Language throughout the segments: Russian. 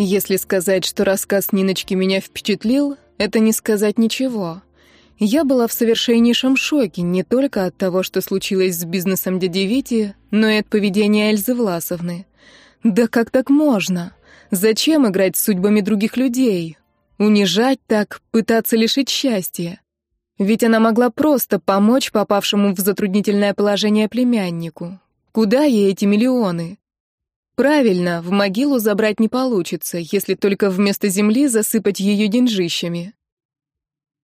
Если сказать, что рассказ Ниночки меня впечатлил, это не сказать ничего. Я была в совершеннейшем шоке не только от того, что случилось с бизнесом дяди Вити, но и от поведения Эльзы Власовны. Да как так можно? Зачем играть с судьбами других людей? Унижать так, пытаться лишить счастья? Ведь она могла просто помочь попавшему в затруднительное положение племяннику. Куда ей эти миллионы? Правильно, в могилу забрать не получится, если только вместо земли засыпать ее деньжищами.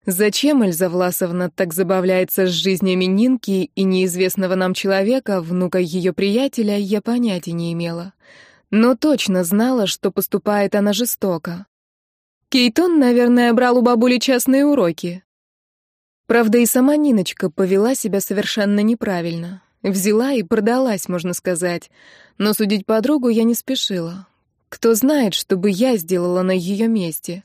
Зачем Эльза Власовна так забавляется с жизнями Нинки и неизвестного нам человека, внука ее приятеля, я понятия не имела. Но точно знала, что поступает она жестоко. Кейтон, наверное, брал у бабули частные уроки. Правда, и сама Ниночка повела себя совершенно неправильно. Взяла и продалась, можно сказать. Но судить подругу я не спешила. Кто знает, что бы я сделала на ее месте.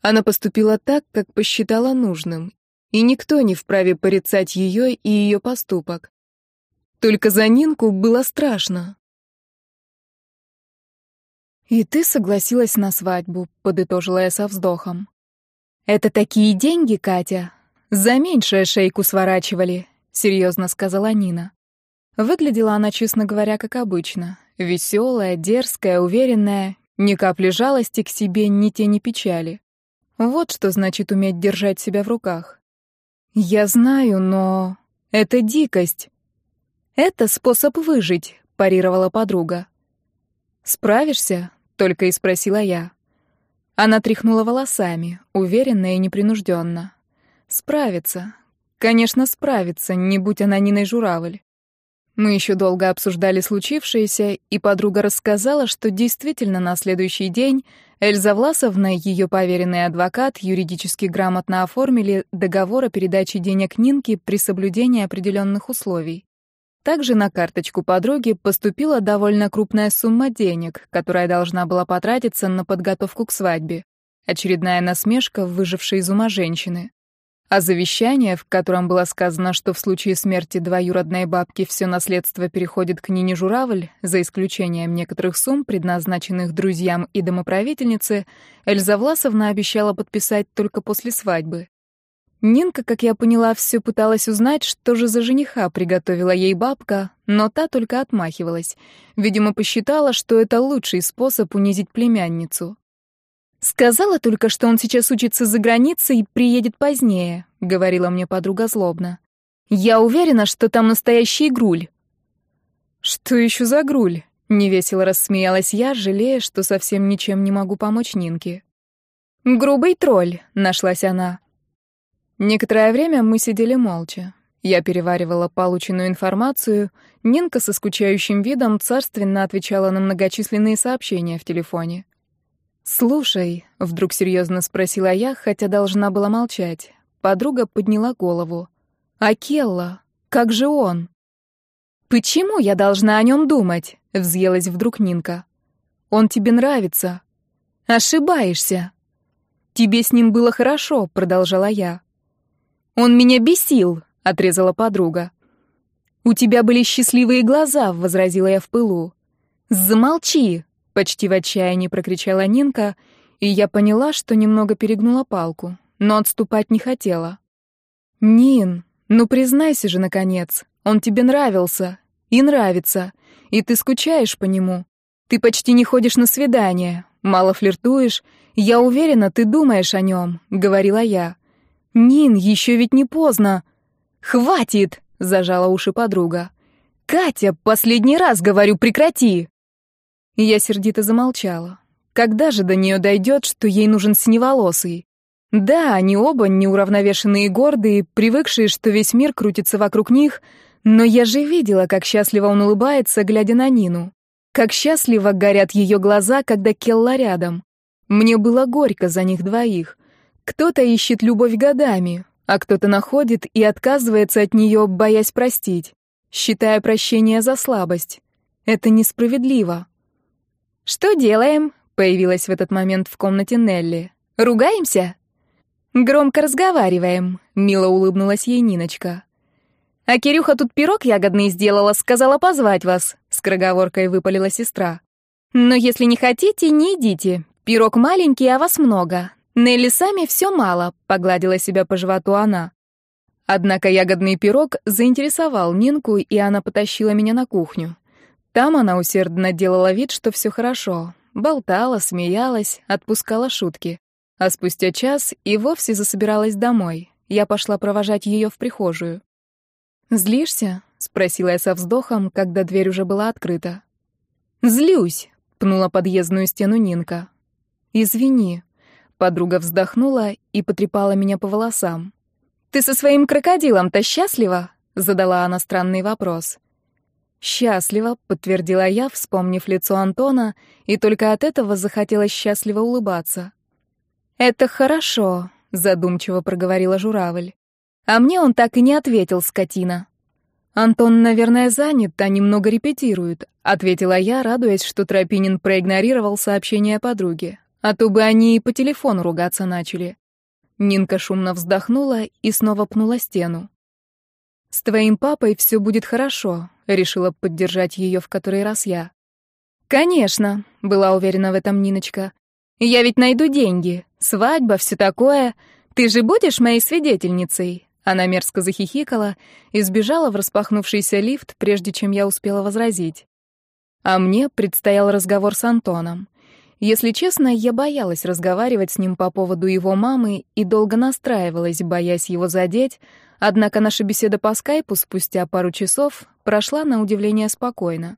Она поступила так, как посчитала нужным. И никто не вправе порицать ее и ее поступок. Только за Нинку было страшно. «И ты согласилась на свадьбу», — подытожила я со вздохом. «Это такие деньги, Катя. За меньшее шейку сворачивали», — серьезно сказала Нина. Выглядела она, честно говоря, как обычно. Веселая, дерзкая, уверенная, ни капли жалости к себе, ни тени печали. Вот что значит уметь держать себя в руках. Я знаю, но... Это дикость. Это способ выжить, парировала подруга. Справишься? Только и спросила я. Она тряхнула волосами, уверенно и непринужденно. Справится. Конечно, справится, не будь она Ниной Журавль. Мы еще долго обсуждали случившееся, и подруга рассказала, что действительно на следующий день Эльза Власовна ее поверенный адвокат юридически грамотно оформили договор о передаче денег Нинке при соблюдении определенных условий. Также на карточку подруги поступила довольно крупная сумма денег, которая должна была потратиться на подготовку к свадьбе. Очередная насмешка, выжившая из ума женщины. А завещание, в котором было сказано, что в случае смерти двоюродной бабки все наследство переходит к Нине Журавль, за исключением некоторых сумм, предназначенных друзьям и домоправительнице, Эльза Власовна обещала подписать только после свадьбы. Нинка, как я поняла, все пыталась узнать, что же за жениха приготовила ей бабка, но та только отмахивалась. Видимо, посчитала, что это лучший способ унизить племянницу. «Сказала только, что он сейчас учится за границей и приедет позднее», — говорила мне подруга злобно. «Я уверена, что там настоящий груль». «Что еще за груль?» — невесело рассмеялась я, жалея, что совсем ничем не могу помочь Нинке. «Грубый тролль», — нашлась она. Некоторое время мы сидели молча. Я переваривала полученную информацию, Нинка со скучающим видом царственно отвечала на многочисленные сообщения в телефоне. «Слушай», — вдруг серьезно спросила я, хотя должна была молчать. Подруга подняла голову. «А Келла? Как же он?» «Почему я должна о нем думать?» — взъелась вдруг Нинка. «Он тебе нравится». «Ошибаешься». «Тебе с ним было хорошо», — продолжала я. «Он меня бесил», — отрезала подруга. «У тебя были счастливые глаза», — возразила я в пылу. «Замолчи», Почти в отчаянии прокричала Нинка, и я поняла, что немного перегнула палку, но отступать не хотела. «Нин, ну признайся же, наконец, он тебе нравился и нравится, и ты скучаешь по нему. Ты почти не ходишь на свидания, мало флиртуешь. Я уверена, ты думаешь о нем», — говорила я. «Нин, еще ведь не поздно». «Хватит!» — зажала уши подруга. «Катя, последний раз говорю, прекрати!» И я сердито замолчала. Когда же до нее дойдет, что ей нужен синеволосый? Да, они оба неуравновешенные и гордые, привыкшие, что весь мир крутится вокруг них, но я же видела, как счастливо он улыбается, глядя на Нину. Как счастливо горят ее глаза, когда Келла рядом. Мне было горько за них двоих. Кто-то ищет любовь годами, а кто-то находит и отказывается от нее, боясь простить, считая прощение за слабость. Это несправедливо. «Что делаем?» — появилась в этот момент в комнате Нелли. «Ругаемся?» «Громко разговариваем», — мило улыбнулась ей Ниночка. «А Кирюха тут пирог ягодный сделала, сказала позвать вас», — скороговоркой выпалила сестра. «Но если не хотите, не идите. Пирог маленький, а вас много. Нелли сами все мало», — погладила себя по животу она. Однако ягодный пирог заинтересовал Нинку, и она потащила меня на кухню. Там она усердно делала вид, что все хорошо. Болтала, смеялась, отпускала шутки. А спустя час и вовсе засобиралась домой. Я пошла провожать ее в прихожую. «Злишься?» — спросила я со вздохом, когда дверь уже была открыта. «Злюсь», — пнула подъездную стену Нинка. «Извини». Подруга вздохнула и потрепала меня по волосам. «Ты со своим крокодилом-то счастлива?» — задала она странный вопрос. «Счастлива», — подтвердила я, вспомнив лицо Антона, и только от этого захотелось счастливо улыбаться. «Это хорошо», — задумчиво проговорила журавль. «А мне он так и не ответил, скотина». «Антон, наверное, занят, а немного репетирует», — ответила я, радуясь, что Тропинин проигнорировал сообщение подруги. А то бы они и по телефону ругаться начали. Нинка шумно вздохнула и снова пнула стену. «С твоим папой все будет хорошо», — решила поддержать ее в который раз я. «Конечно», — была уверена в этом Ниночка. «Я ведь найду деньги. Свадьба, все такое. Ты же будешь моей свидетельницей?» Она мерзко захихикала и сбежала в распахнувшийся лифт, прежде чем я успела возразить. А мне предстоял разговор с Антоном. Если честно, я боялась разговаривать с ним по поводу его мамы и долго настраивалась, боясь его задеть, однако наша беседа по скайпу спустя пару часов прошла на удивление спокойно.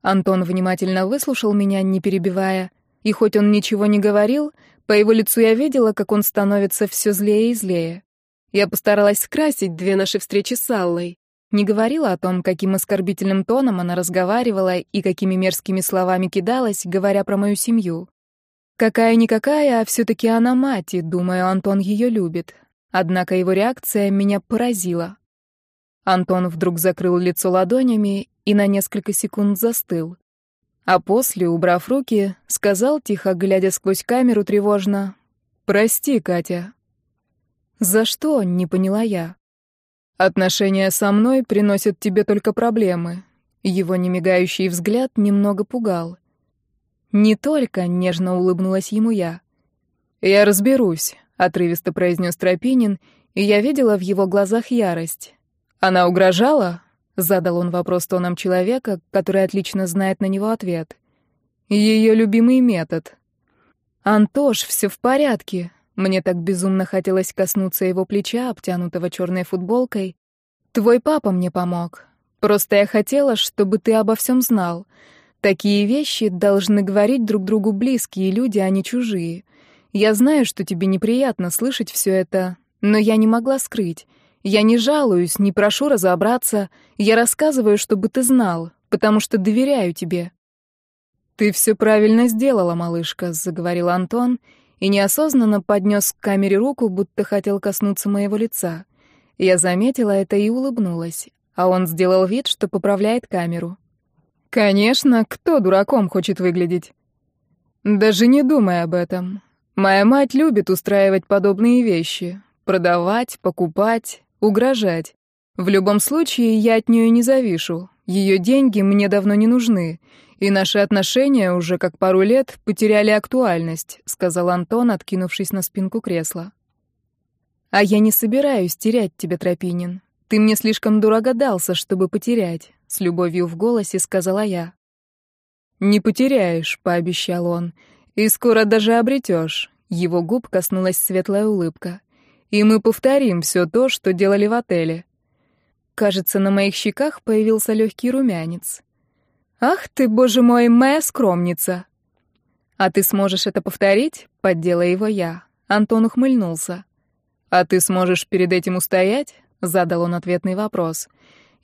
Антон внимательно выслушал меня, не перебивая, и хоть он ничего не говорил, по его лицу я видела, как он становится все злее и злее. Я постаралась скрасить две наши встречи с Аллой. Не говорила о том, каким оскорбительным тоном она разговаривала и какими мерзкими словами кидалась, говоря про мою семью. Какая-никакая, а все-таки она мать, и, думаю, Антон ее любит. Однако его реакция меня поразила. Антон вдруг закрыл лицо ладонями и на несколько секунд застыл. А после, убрав руки, сказал, тихо глядя сквозь камеру тревожно, «Прости, Катя». «За что?» — не поняла я. Отношения со мной приносят тебе только проблемы. Его немигающий взгляд немного пугал. Не только, нежно улыбнулась ему я. Я разберусь, отрывисто произнес Тропинин, и я видела в его глазах ярость. Она угрожала? задал он вопрос тоном человека, который отлично знает на него ответ. Ее любимый метод. Антош, все в порядке, мне так безумно хотелось коснуться его плеча, обтянутого черной футболкой. Твой папа мне помог. Просто я хотела, чтобы ты обо всем знал. Такие вещи должны говорить друг другу близкие люди, а не чужие. Я знаю, что тебе неприятно слышать все это, но я не могла скрыть. Я не жалуюсь, не прошу разобраться. Я рассказываю, чтобы ты знал, потому что доверяю тебе. Ты все правильно сделала, малышка, заговорил Антон и неосознанно поднес к камере руку, будто хотел коснуться моего лица. Я заметила это и улыбнулась, а он сделал вид, что поправляет камеру. «Конечно, кто дураком хочет выглядеть?» «Даже не думай об этом. Моя мать любит устраивать подобные вещи. Продавать, покупать, угрожать. В любом случае, я от нее не завишу. Ее деньги мне давно не нужны, и наши отношения уже как пару лет потеряли актуальность», — сказал Антон, откинувшись на спинку кресла. «А я не собираюсь терять тебя, Тропинин. Ты мне слишком дорого дался, чтобы потерять», — с любовью в голосе сказала я. «Не потеряешь», — пообещал он, — «и скоро даже обретешь». Его губ коснулась светлая улыбка. «И мы повторим все то, что делали в отеле». Кажется, на моих щеках появился легкий румянец. «Ах ты, боже мой, моя скромница!» «А ты сможешь это повторить?» — поддела его я. Антон ухмыльнулся. «А ты сможешь перед этим устоять?» — задал он ответный вопрос.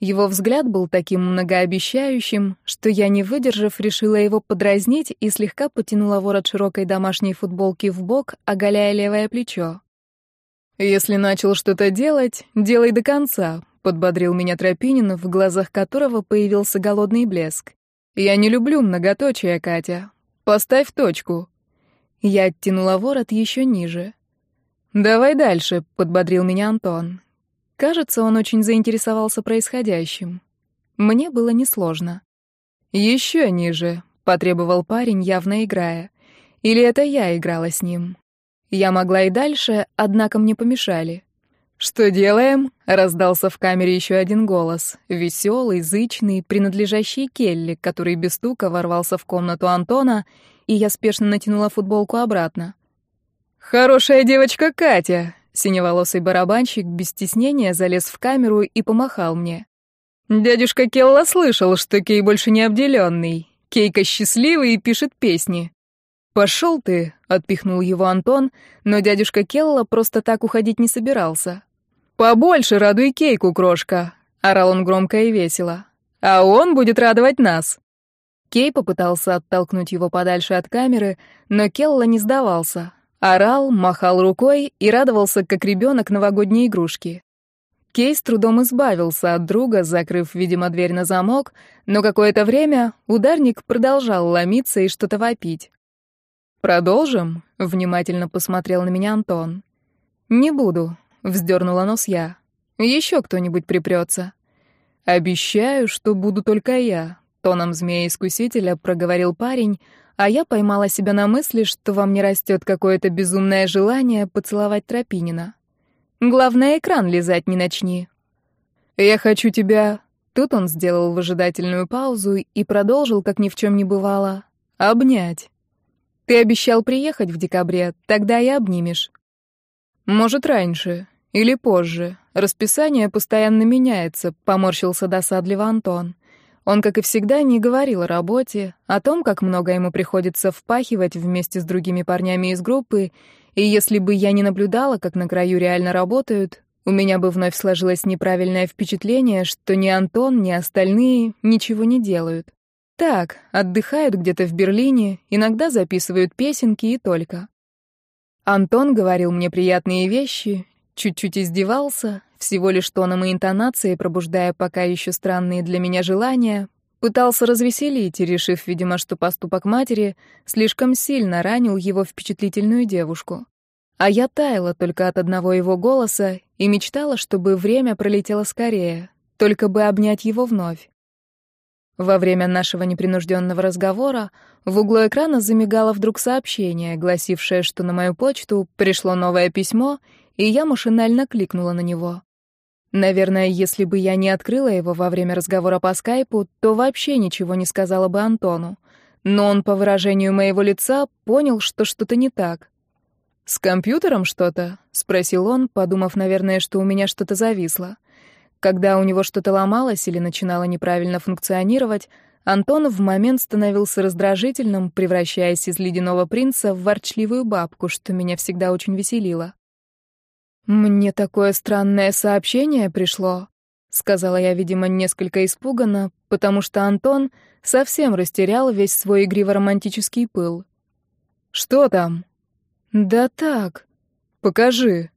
Его взгляд был таким многообещающим, что я, не выдержав, решила его подразнить и слегка потянула ворот широкой домашней футболки в бок, оголяя левое плечо. «Если начал что-то делать, делай до конца», — подбодрил меня Тропинин, в глазах которого появился голодный блеск. «Я не люблю многоточие, Катя. Поставь точку». Я оттянула ворот еще ниже. «Давай дальше», — подбодрил меня Антон. Кажется, он очень заинтересовался происходящим. Мне было несложно. «Еще ниже», — потребовал парень, явно играя. Или это я играла с ним? Я могла и дальше, однако мне помешали. «Что делаем?» — раздался в камере еще один голос, веселый, зычный, принадлежащий Келли, который без стука ворвался в комнату Антона, и я спешно натянула футболку обратно. «Хорошая девочка Катя!» — синеволосый барабанщик без стеснения залез в камеру и помахал мне. «Дядюшка Келла слышал, что Кей больше не обделенный. Кейка счастливый и пишет песни. «Пошел ты!» — отпихнул его Антон, но дядюшка Келла просто так уходить не собирался. «Побольше радуй Кейку, крошка!» — орал он громко и весело. «А он будет радовать нас!» Кей попытался оттолкнуть его подальше от камеры, но Келла не сдавался. Орал, махал рукой и радовался, как ребенок новогодней игрушки. Кей с трудом избавился от друга, закрыв, видимо, дверь на замок, но какое-то время ударник продолжал ломиться и что-то вопить. «Продолжим?» — внимательно посмотрел на меня Антон. «Не буду», — вздернула нос я. «Еще кто-нибудь припрется». «Обещаю, что буду только я», — тоном змея-искусителя проговорил парень, а я поймала себя на мысли, что во мне растет какое-то безумное желание поцеловать Тропинина. Главное, экран лизать не начни. «Я хочу тебя...» Тут он сделал выжидательную паузу и продолжил, как ни в чем не бывало, «обнять». «Ты обещал приехать в декабре, тогда и обнимешь». «Может, раньше. Или позже. Расписание постоянно меняется», — поморщился досадливо Антон. Он, как и всегда, не говорил о работе, о том, как много ему приходится впахивать вместе с другими парнями из группы, и если бы я не наблюдала, как на краю реально работают, у меня бы вновь сложилось неправильное впечатление, что ни Антон, ни остальные ничего не делают. Так, отдыхают где-то в Берлине, иногда записывают песенки и только. Антон говорил мне приятные вещи, чуть-чуть издевался, всего лишь тоном и интонацией, пробуждая пока еще странные для меня желания, пытался развеселить, решив, видимо, что поступок матери слишком сильно ранил его впечатлительную девушку. А я таяла только от одного его голоса и мечтала, чтобы время пролетело скорее, только бы обнять его вновь. Во время нашего непринужденного разговора в углу экрана замигало вдруг сообщение, гласившее, что на мою почту пришло новое письмо, и я машинально кликнула на него. Наверное, если бы я не открыла его во время разговора по скайпу, то вообще ничего не сказала бы Антону. Но он по выражению моего лица понял, что что-то не так. «С компьютером что-то?» — спросил он, подумав, наверное, что у меня что-то зависло. Когда у него что-то ломалось или начинало неправильно функционировать, Антон в момент становился раздражительным, превращаясь из ледяного принца в ворчливую бабку, что меня всегда очень веселило. «Мне такое странное сообщение пришло», — сказала я, видимо, несколько испуганно, потому что Антон совсем растерял весь свой игриво-романтический пыл. «Что там?» «Да так. Покажи»,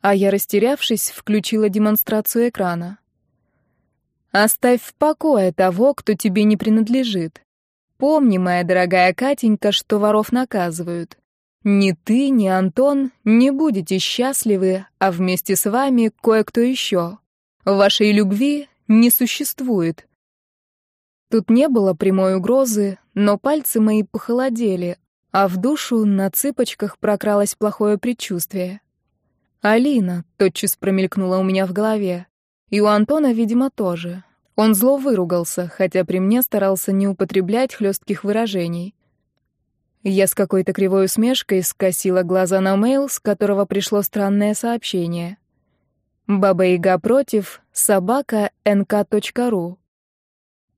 а я, растерявшись, включила демонстрацию экрана. «Оставь в покое того, кто тебе не принадлежит. Помни, моя дорогая Катенька, что воров наказывают. Ни ты, ни Антон не будете счастливы, а вместе с вами кое-кто еще. Вашей любви не существует». Тут не было прямой угрозы, но пальцы мои похолодели, а в душу на цыпочках прокралось плохое предчувствие. «Алина», — тотчас промелькнула у меня в голове. И у Антона, видимо, тоже. Он зло выругался, хотя при мне старался не употреблять хлестких выражений. Я с какой-то кривой усмешкой скосила глаза на мейл, с которого пришло странное сообщение. «Баба-яга против, собака nk.ru».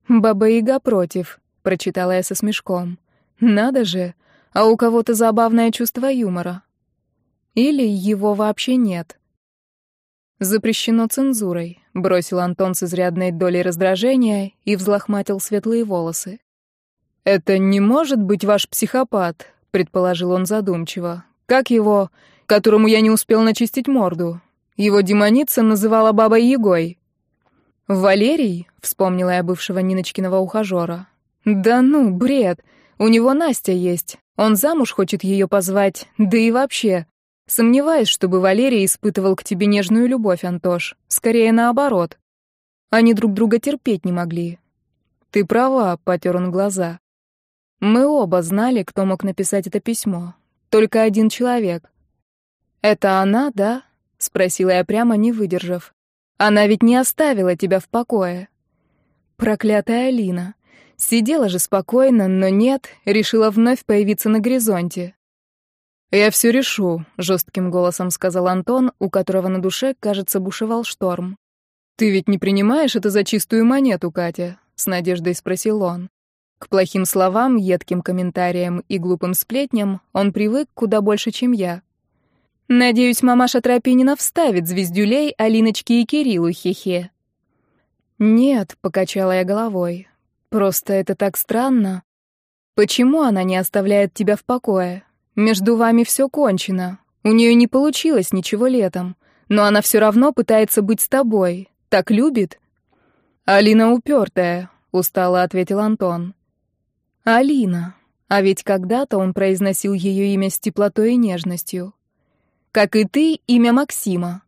«Баба-яга против», — прочитала я со смешком. «Надо же, а у кого-то забавное чувство юмора». Или его вообще нет. Запрещено цензурой, бросил Антон с изрядной долей раздражения и взлохматил светлые волосы. Это не может быть ваш психопат, предположил он задумчиво. Как его, которому я не успел начистить морду? Его демоница называла бабой Егой. Валерий, вспомнила я бывшего Ниночкиного ухажера. Да ну, бред. У него Настя есть. Он замуж хочет ее позвать, да и вообще. Сомневаюсь, чтобы Валерий испытывал к тебе нежную любовь, Антош. Скорее наоборот. Они друг друга терпеть не могли. Ты права, потер он глаза. Мы оба знали, кто мог написать это письмо. Только один человек. «Это она, да?» — спросила я прямо, не выдержав. «Она ведь не оставила тебя в покое». Проклятая Алина. Сидела же спокойно, но нет, решила вновь появиться на горизонте. «Я все решу», — жестким голосом сказал Антон, у которого на душе, кажется, бушевал шторм. «Ты ведь не принимаешь это за чистую монету, Катя?» — с надеждой спросил он. К плохим словам, едким комментариям и глупым сплетням он привык куда больше, чем я. «Надеюсь, мамаша Тропинина вставит звездюлей Алиночке и Кириллу, хе-хе». «Нет», — покачала я головой. «Просто это так странно. Почему она не оставляет тебя в покое? Между вами все кончено. У нее не получилось ничего летом, но она все равно пытается быть с тобой. Так любит?» «Алина упертая», — устало ответил Антон. «Алина». А ведь когда-то он произносил ее имя с теплотой и нежностью. «Как и ты, имя Максима».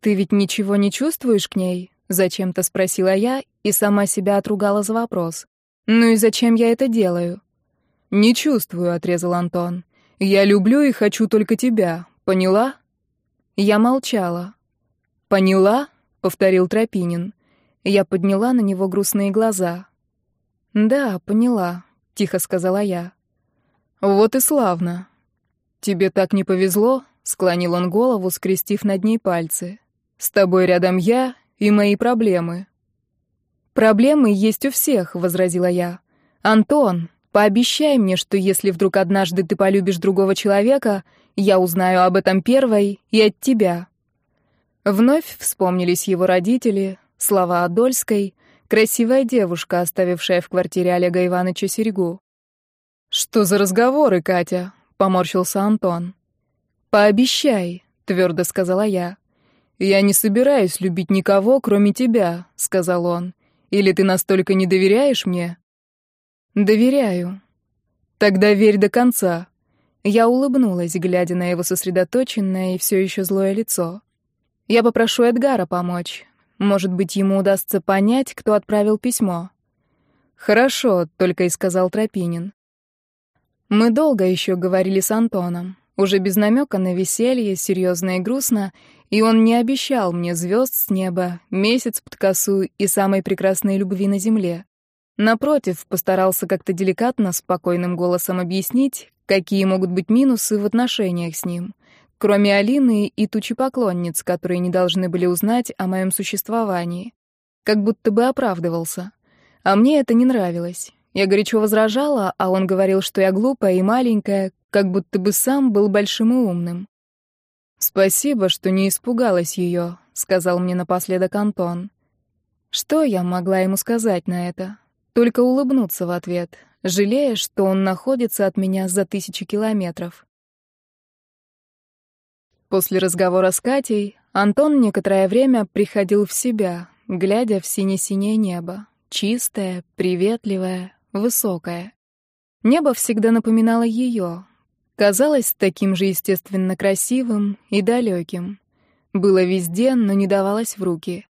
«Ты ведь ничего не чувствуешь к ней?» Зачем-то спросила я и сама себя отругала за вопрос. Ну и зачем я это делаю? Не чувствую, отрезал Антон. Я люблю и хочу только тебя. Поняла? Я молчала. Поняла? повторил Тропинин. Я подняла на него грустные глаза. Да, поняла, тихо сказала я. Вот и славно. Тебе так не повезло, склонил он голову, скрестив над ней пальцы. С тобой рядом я, и мои проблемы». «Проблемы есть у всех», — возразила я. «Антон, пообещай мне, что если вдруг однажды ты полюбишь другого человека, я узнаю об этом первой и от тебя». Вновь вспомнились его родители, слова Адольской, красивая девушка, оставившая в квартире Олега Ивановича серьгу. «Что за разговоры, Катя?» — поморщился Антон. «Пообещай», — твердо сказала я. «Я не собираюсь любить никого, кроме тебя», — сказал он. «Или ты настолько не доверяешь мне?» «Доверяю». «Тогда верь до конца». Я улыбнулась, глядя на его сосредоточенное и все еще злое лицо. «Я попрошу Эдгара помочь. Может быть, ему удастся понять, кто отправил письмо». «Хорошо», — только и сказал Тропинин. Мы долго еще говорили с Антоном. Уже без намека на веселье, серьезно и грустно, и он не обещал мне звезд с неба, месяц под косу и самой прекрасной любви на земле. Напротив, постарался как-то деликатно, спокойным голосом объяснить, какие могут быть минусы в отношениях с ним, кроме Алины и тучи поклонниц, которые не должны были узнать о моем существовании. Как будто бы оправдывался. А мне это не нравилось. Я горячо возражала, а он говорил, что я глупая и маленькая, как будто бы сам был большим и умным. «Спасибо, что не испугалась ее», — сказал мне напоследок Антон. Что я могла ему сказать на это? Только улыбнуться в ответ, жалея, что он находится от меня за тысячи километров. После разговора с Катей Антон некоторое время приходил в себя, глядя в сине-синее небо, чистое, приветливое, высокое. Небо всегда напоминало ее, Казалось таким же естественно красивым и далеким. Было везде, но не давалось в руки.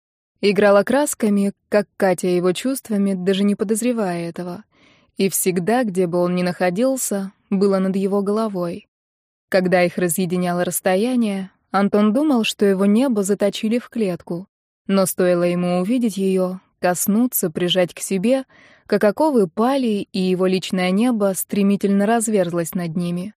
Играла красками, как Катя его чувствами, даже не подозревая этого. И всегда, где бы он ни находился, было над его головой. Когда их разъединяло расстояние, Антон думал, что его небо заточили в клетку. Но стоило ему увидеть ее, коснуться, прижать к себе, как оковы пали, и его личное небо стремительно разверзлось над ними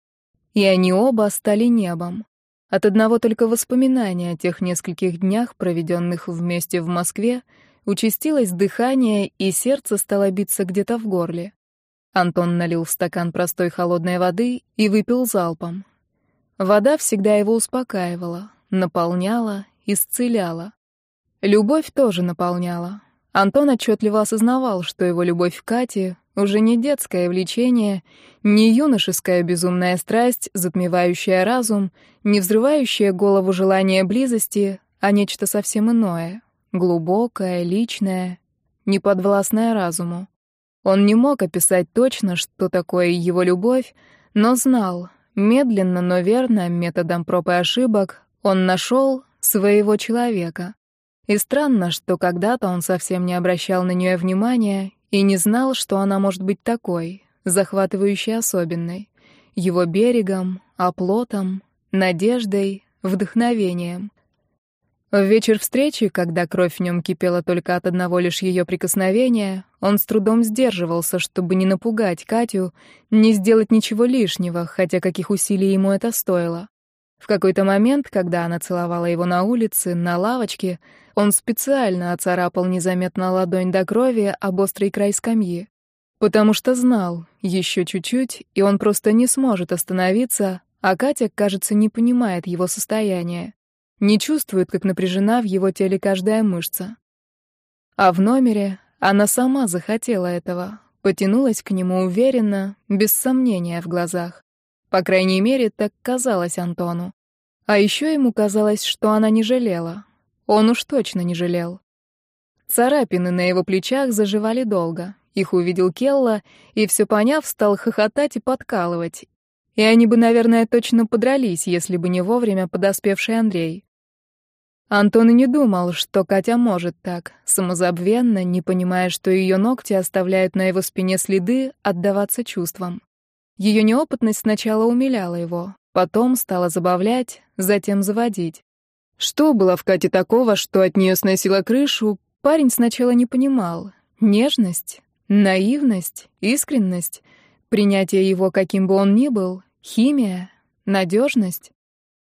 и они оба стали небом. От одного только воспоминания о тех нескольких днях, проведенных вместе в Москве, участилось дыхание, и сердце стало биться где-то в горле. Антон налил в стакан простой холодной воды и выпил залпом. Вода всегда его успокаивала, наполняла, исцеляла. Любовь тоже наполняла. Антон отчетливо осознавал, что его любовь к Кате уже не детское влечение, не юношеская безумная страсть, затмевающая разум, не взрывающая голову желание близости, а нечто совсем иное, глубокое, личное, неподвластное разуму. Он не мог описать точно, что такое его любовь, но знал, медленно, но верно, методом проб и ошибок, он нашел своего человека. И странно, что когда-то он совсем не обращал на нее внимания и не знал, что она может быть такой, захватывающей особенной. Его берегом, оплотом, надеждой, вдохновением. В вечер встречи, когда кровь в нем кипела только от одного лишь ее прикосновения, он с трудом сдерживался, чтобы не напугать Катю, не сделать ничего лишнего, хотя каких усилий ему это стоило. В какой-то момент, когда она целовала его на улице, на лавочке, он специально оцарапал незаметно ладонь до крови об острый край скамьи. Потому что знал, еще чуть-чуть, и он просто не сможет остановиться, а Катя, кажется, не понимает его состояние не чувствует, как напряжена в его теле каждая мышца. А в номере она сама захотела этого, потянулась к нему уверенно, без сомнения в глазах. По крайней мере, так казалось Антону. А еще ему казалось, что она не жалела. Он уж точно не жалел. Царапины на его плечах заживали долго. Их увидел Келла, и, все поняв, стал хохотать и подкалывать. И они бы, наверное, точно подрались, если бы не вовремя подоспевший Андрей. Антон и не думал, что Катя может так, самозабвенно, не понимая, что ее ногти оставляют на его спине следы, отдаваться чувствам. Ее неопытность сначала умиляла его, потом стала забавлять, затем заводить. Что было в Кате такого, что от нее сносило крышу, парень сначала не понимал. Нежность, наивность, искренность, принятие его, каким бы он ни был, химия, надежность.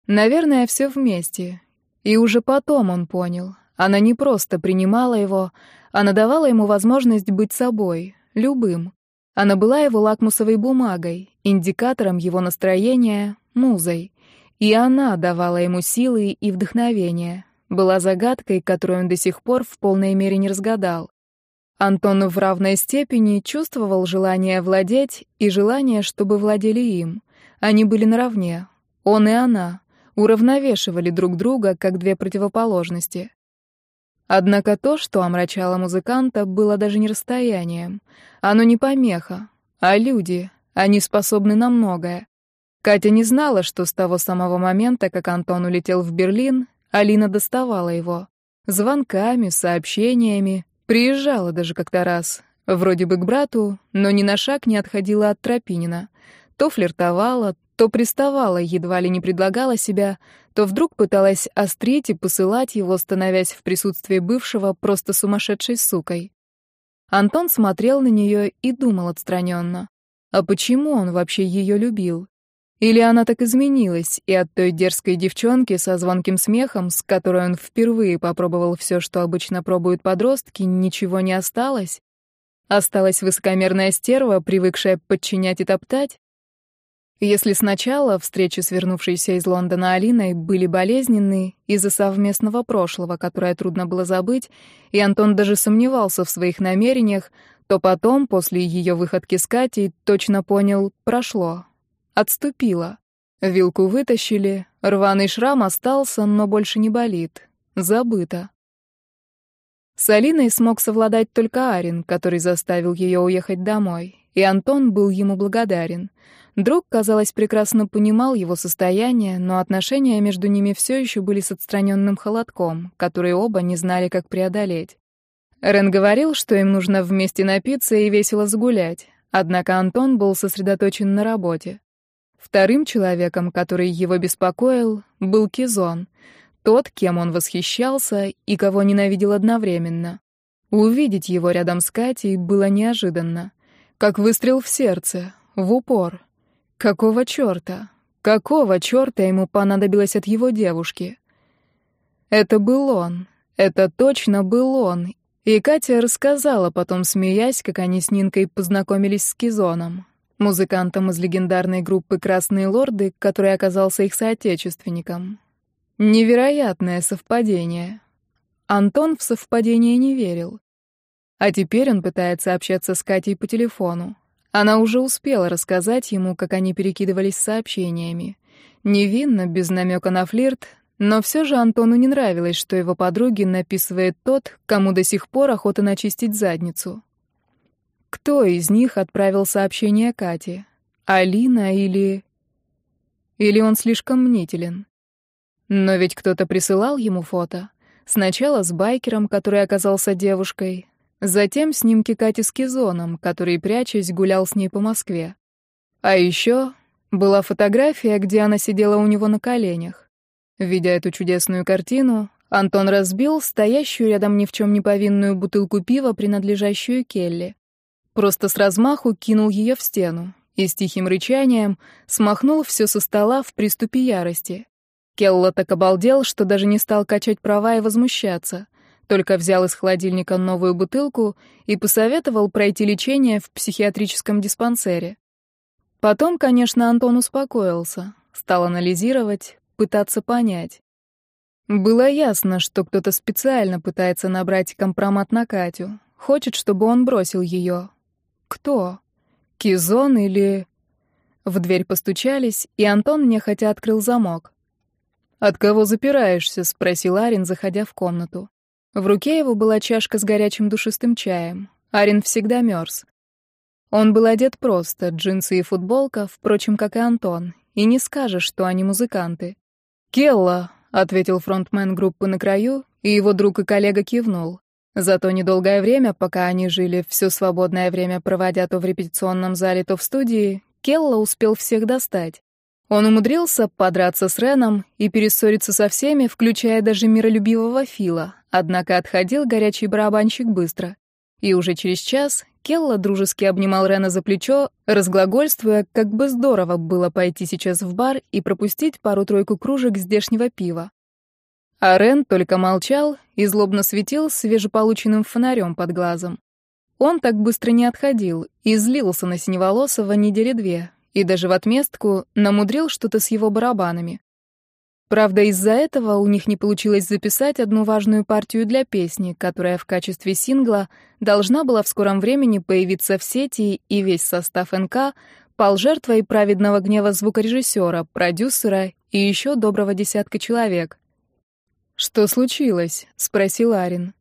Наверное, все вместе, и уже потом он понял. Она не просто принимала его, она давала ему возможность быть собой, любым. Она была его лакмусовой бумагой, индикатором его настроения, музой. И она давала ему силы и вдохновение. Была загадкой, которую он до сих пор в полной мере не разгадал. Антон в равной степени чувствовал желание владеть и желание, чтобы владели им. Они были наравне, он и она, уравновешивали друг друга, как две противоположности. Однако то, что омрачало музыканта, было даже не расстоянием. Оно не помеха, а люди. Они способны на многое. Катя не знала, что с того самого момента, как Антон улетел в Берлин, Алина доставала его. Звонками, сообщениями, приезжала даже как-то раз. Вроде бы к брату, но ни на шаг не отходила от Тропинина. То флиртовала, то приставала, едва ли не предлагала себя, то вдруг пыталась острить и посылать его, становясь в присутствии бывшего просто сумасшедшей сукой. Антон смотрел на нее и думал отстраненно. А почему он вообще ее любил? Или она так изменилась, и от той дерзкой девчонки со звонким смехом, с которой он впервые попробовал все, что обычно пробуют подростки, ничего не осталось? Осталась высокомерная стерва, привыкшая подчинять и топтать? Если сначала встречи с вернувшейся из Лондона Алиной были болезненны из-за совместного прошлого, которое трудно было забыть, и Антон даже сомневался в своих намерениях, то потом, после ее выходки с Катей, точно понял — прошло. Отступило. Вилку вытащили, рваный шрам остался, но больше не болит. Забыто. С Алиной смог совладать только Арин, который заставил ее уехать домой, и Антон был ему благодарен — Друг, казалось, прекрасно понимал его состояние, но отношения между ними все еще были с отстраненным холодком, который оба не знали, как преодолеть. Рен говорил, что им нужно вместе напиться и весело загулять, однако Антон был сосредоточен на работе. Вторым человеком, который его беспокоил, был Кизон, тот, кем он восхищался и кого ненавидел одновременно. Увидеть его рядом с Катей было неожиданно, как выстрел в сердце, в упор. Какого чёрта? Какого чёрта ему понадобилось от его девушки? Это был он. Это точно был он. И Катя рассказала потом, смеясь, как они с Нинкой познакомились с Кизоном, музыкантом из легендарной группы «Красные лорды», который оказался их соотечественником. Невероятное совпадение. Антон в совпадение не верил. А теперь он пытается общаться с Катей по телефону. Она уже успела рассказать ему, как они перекидывались сообщениями. Невинно, без намека на флирт, но все же Антону не нравилось, что его подруги написывает тот, кому до сих пор охота начистить задницу. Кто из них отправил сообщение Кате? Алина или... Или он слишком мнителен? Но ведь кто-то присылал ему фото. Сначала с байкером, который оказался девушкой, Затем снимки Кати с Кизоном, который, прячась, гулял с ней по Москве. А еще была фотография, где она сидела у него на коленях. Видя эту чудесную картину, Антон разбил стоящую рядом ни в чем не повинную бутылку пива, принадлежащую Келли. Просто с размаху кинул ее в стену и с тихим рычанием смахнул все со стола в приступе ярости. Келла так обалдел, что даже не стал качать права и возмущаться только взял из холодильника новую бутылку и посоветовал пройти лечение в психиатрическом диспансере. Потом, конечно, Антон успокоился, стал анализировать, пытаться понять. Было ясно, что кто-то специально пытается набрать компромат на Катю, хочет, чтобы он бросил ее. Кто? Кизон или... В дверь постучались, и Антон нехотя открыл замок. «От кого запираешься?» — спросил Арин, заходя в комнату. В руке его была чашка с горячим душистым чаем. Арин всегда мерз. Он был одет просто, джинсы и футболка, впрочем, как и Антон, и не скажешь, что они музыканты. «Келла», — ответил фронтмен группы на краю, и его друг и коллега кивнул. За то недолгое время, пока они жили, все свободное время проводя то в репетиционном зале, то в студии, Келла успел всех достать. Он умудрился подраться с Реном и перессориться со всеми, включая даже миролюбивого Фила, однако отходил горячий барабанщик быстро. И уже через час Келла дружески обнимал Рена за плечо, разглагольствуя, как бы здорово было пойти сейчас в бар и пропустить пару-тройку кружек здешнего пива. А Рен только молчал и злобно светил свежеполученным фонарем под глазом. Он так быстро не отходил и злился на Синеволосого недели две, и даже в отместку намудрил что-то с его барабанами. Правда, из-за этого у них не получилось записать одну важную партию для песни, которая в качестве сингла должна была в скором времени появиться в сети, и весь состав НК пал жертвой праведного гнева звукорежиссера, продюсера и еще доброго десятка человек. «Что случилось?» — спросил Арин.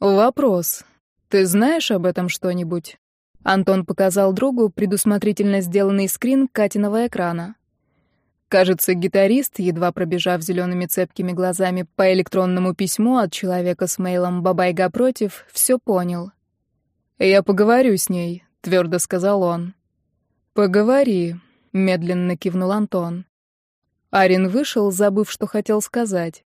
«Вопрос. Ты знаешь об этом что-нибудь?» Антон показал другу предусмотрительно сделанный скрин Катиного экрана. Кажется, гитарист, едва пробежав зелеными цепкими глазами по электронному письму от человека с мейлом «Бабайга против», все понял. «Я поговорю с ней», — твердо сказал он. «Поговори», — медленно кивнул Антон. Арин вышел, забыв, что хотел сказать.